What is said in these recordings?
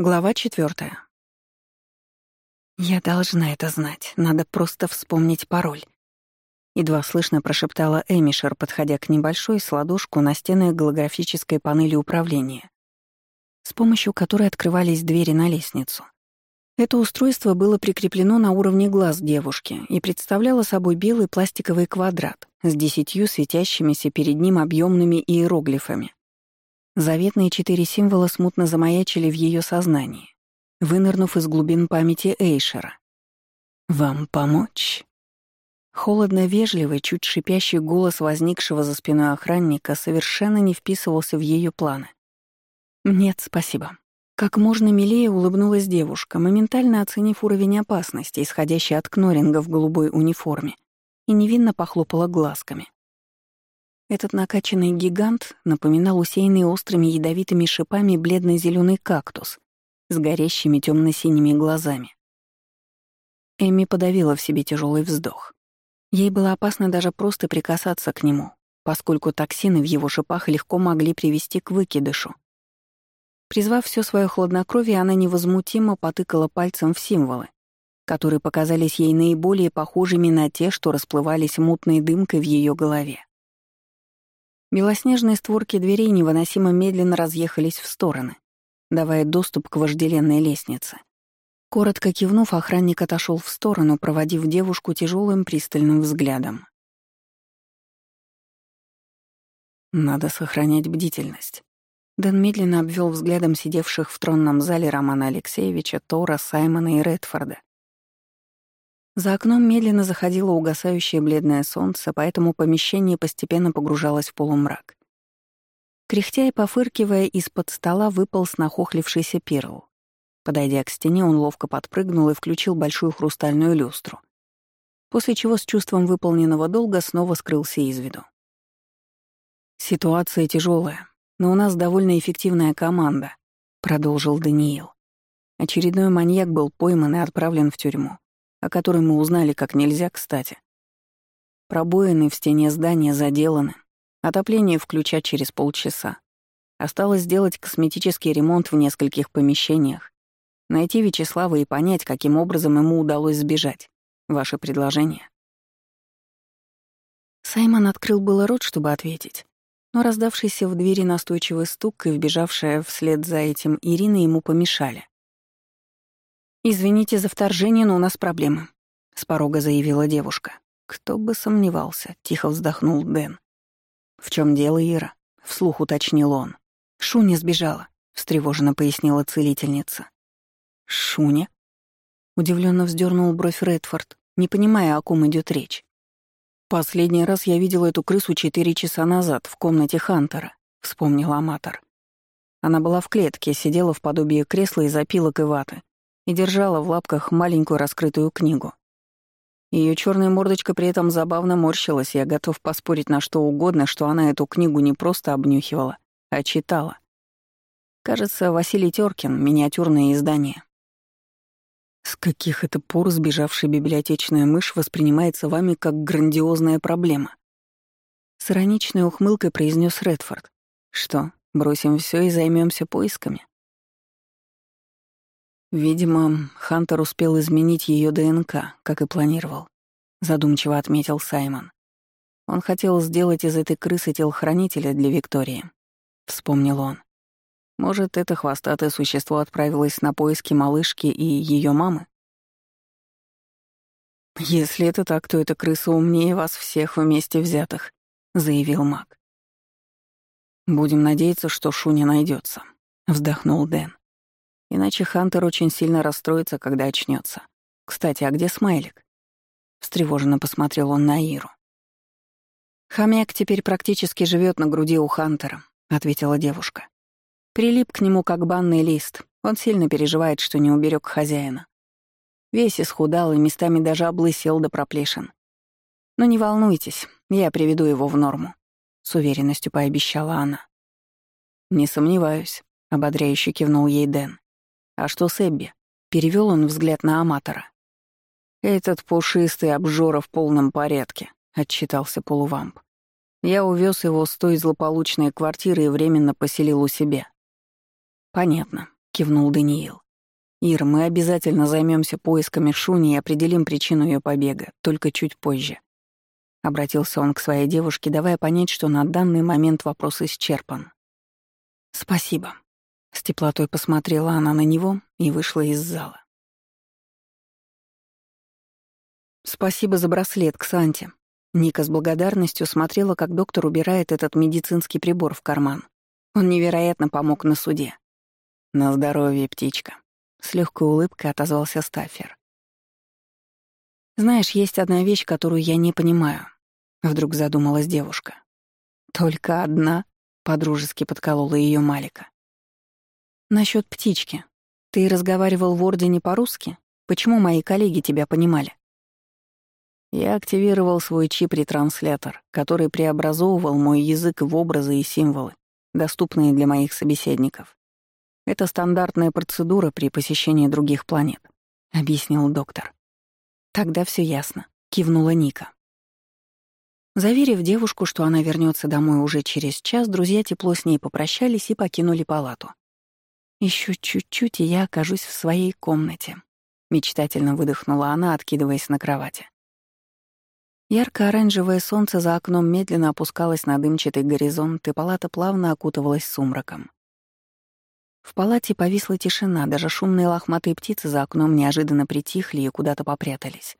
Глава четвертая. «Я должна это знать. Надо просто вспомнить пароль». Едва слышно прошептала Эмишер, подходя к небольшой с ладошку на стены голографической панели управления, с помощью которой открывались двери на лестницу. Это устройство было прикреплено на уровне глаз девушки и представляло собой белый пластиковый квадрат с десятью светящимися перед ним объемными иероглифами. Заветные четыре символа смутно замаячили в ее сознании, вынырнув из глубин памяти Эйшера. «Вам помочь?» Холодно-вежливый, чуть шипящий голос возникшего за спиной охранника совершенно не вписывался в ее планы. «Нет, спасибо». Как можно милее улыбнулась девушка, моментально оценив уровень опасности, исходящий от Кноринга в голубой униформе, и невинно похлопала глазками. Этот накачанный гигант напоминал усеянный острыми ядовитыми шипами бледно зеленый кактус с горящими темно синими глазами. Эми подавила в себе тяжелый вздох. Ей было опасно даже просто прикасаться к нему, поскольку токсины в его шипах легко могли привести к выкидышу. Призвав все свое хладнокровие, она невозмутимо потыкала пальцем в символы, которые показались ей наиболее похожими на те, что расплывались мутной дымкой в ее голове. Белоснежные створки дверей невыносимо медленно разъехались в стороны, давая доступ к вожделенной лестнице. Коротко кивнув, охранник отошел в сторону, проводив девушку тяжелым пристальным взглядом. Надо сохранять бдительность. Дэн медленно обвел взглядом сидевших в тронном зале Романа Алексеевича, Тора, Саймона и Редфорда за окном медленно заходило угасающее бледное солнце, поэтому помещение постепенно погружалось в полумрак. Кряхтя и пофыркивая, из-под стола выполз нахохлившийся перл. Подойдя к стене, он ловко подпрыгнул и включил большую хрустальную люстру. После чего с чувством выполненного долга снова скрылся из виду. «Ситуация тяжелая, но у нас довольно эффективная команда», — продолжил Даниил. Очередной маньяк был пойман и отправлен в тюрьму о которой мы узнали как нельзя кстати. Пробоины в стене здания заделаны, отопление включать через полчаса. Осталось сделать косметический ремонт в нескольких помещениях, найти Вячеслава и понять, каким образом ему удалось сбежать. Ваше предложение? Саймон открыл было рот, чтобы ответить, но раздавшийся в двери настойчивый стук и вбежавшая вслед за этим Ирина ему помешали. «Извините за вторжение, но у нас проблемы», — с порога заявила девушка. «Кто бы сомневался», — тихо вздохнул Дэн. «В чем дело, Ира?» — вслух уточнил он. «Шуня сбежала», — встревоженно пояснила целительница. «Шуня?» — удивленно вздернул бровь Редфорд, не понимая, о ком идет речь. «Последний раз я видела эту крысу четыре часа назад в комнате Хантера», — вспомнил Аматор. Она была в клетке, сидела в подобии кресла из опилок и ваты и держала в лапках маленькую раскрытую книгу. Ее черная мордочка при этом забавно морщилась, я готов поспорить на что угодно, что она эту книгу не просто обнюхивала, а читала. Кажется, Василий Теркин, миниатюрное издание. С каких это пор сбежавшая библиотечная мышь воспринимается вами как грандиозная проблема? С ироничной ухмылкой произнес Редфорд. Что, бросим все и займемся поисками? Видимо, Хантер успел изменить ее ДНК, как и планировал, задумчиво отметил Саймон. Он хотел сделать из этой крысы телохранителя для Виктории, вспомнил он. Может, это хвостатое существо отправилось на поиски малышки и ее мамы? «Если это так, то эта крыса умнее вас всех вместе взятых», — заявил маг. «Будем надеяться, что Шуня найдется, вздохнул Дэн. Иначе Хантер очень сильно расстроится, когда очнется. Кстати, а где Смайлик? Встревоженно посмотрел он на Иру. «Хомяк теперь практически живет на груди у Хантера», — ответила девушка. Прилип к нему как банный лист. Он сильно переживает, что не уберег хозяина. Весь исхудал и местами даже облысел до проплешин. «Но не волнуйтесь, я приведу его в норму», — с уверенностью пообещала она. «Не сомневаюсь», — ободряюще кивнул ей Дэн. «А что с Эбби?» — перевел он взгляд на аматора. «Этот пушистый обжора в полном порядке», — отчитался полувамп. «Я увез его с той злополучной квартиры и временно поселил у себя». «Понятно. — кивнул Даниил. «Ир, мы обязательно займемся поисками Шуни и определим причину ее побега, только чуть позже». Обратился он к своей девушке, давая понять, что на данный момент вопрос исчерпан. «Спасибо». С теплотой посмотрела она на него и вышла из зала. «Спасибо за браслет, Ксанти». Ника с благодарностью смотрела, как доктор убирает этот медицинский прибор в карман. Он невероятно помог на суде. «На здоровье, птичка», — с легкой улыбкой отозвался Стаффер. «Знаешь, есть одна вещь, которую я не понимаю», — вдруг задумалась девушка. «Только одна?» — подружески подколола ее Малика. Насчет птички. Ты разговаривал в Ордене по-русски? Почему мои коллеги тебя понимали?» Я активировал свой чип-ретранслятор, который преобразовывал мой язык в образы и символы, доступные для моих собеседников. Это стандартная процедура при посещении других планет, объяснил доктор. Тогда все ясно, кивнула Ника. Заверив девушку, что она вернется домой уже через час, друзья тепло с ней попрощались и покинули палату. Еще чуть-чуть, и я окажусь в своей комнате. Мечтательно выдохнула она, откидываясь на кровати. Ярко-оранжевое солнце за окном медленно опускалось на дымчатый горизонт, и палата плавно окутывалась сумраком. В палате повисла тишина, даже шумные лохматые птицы за окном неожиданно притихли и куда-то попрятались.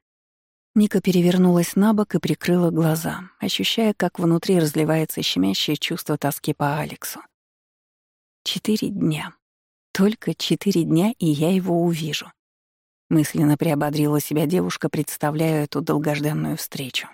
Ника перевернулась на бок и прикрыла глаза, ощущая, как внутри разливается щемящее чувство тоски по Алексу. Четыре дня. Только четыре дня, и я его увижу. Мысленно приободрила себя девушка, представляя эту долгожданную встречу.